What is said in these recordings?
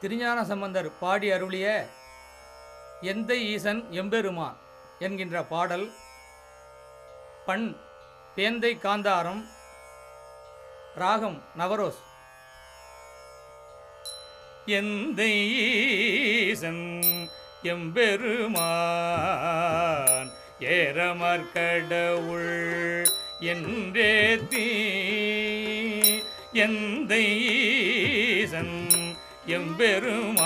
திருஞான சம்பந்தர் பாடி அருளிய எந்தை ஈசன் எம்பெருமான் என்கின்ற பாடல் பண் பேந்தை காந்தாரம் ராகம் நவரோஸ். எந்த ஈசன் எம்பெருமான் ஏறமற்கடவுள் என்றே தீ எந்த ஈசன் எம்பெருமான்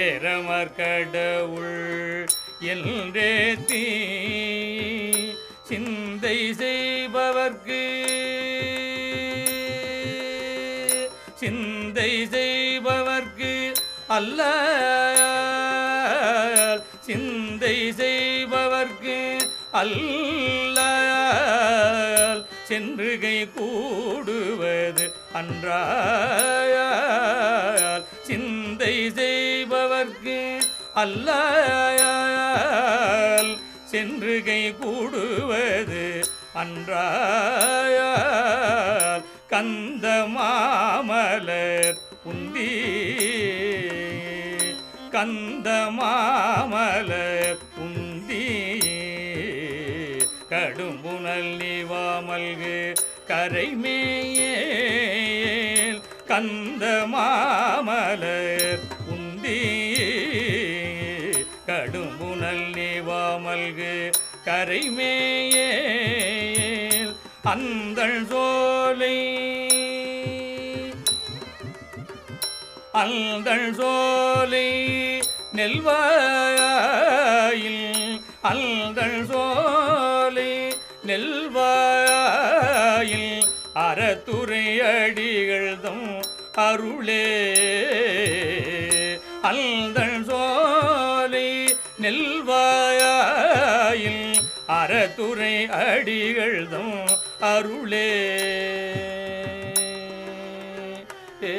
ஏறமற்கடவுள் என்றே தீ சிந்தை செய்பவர்க்கு சிந்தை செய்பவர்க்கு அல்ல சிந்தை செய்பவர்க்கு அல்ல சென்றுகை கூடுவது அன்றாயால் சிந்தை செய்பவர்க்கு அல்லாயால் சென்று கை கூடுவது அன்றாயால் கந்த மாமலர் உந்தி. கந்த மாமலர் உந்தி. கடும்புணல் நிவாமல்கு கரைமேயே கந்த மாமலர் உந்தி கடும்புணல் நீவாமல்கு கரைமேயே அந்தள் சோலை. அல்தள் சோலை நெல்வாயில். அல்தள் சோலை நெல்வாயில் அறத்துறையடிகள்தும் அருளே. அல்தன் சோலை நெல்வாயில் அறத்துறை அடிகள்தும் அருளே. ஏ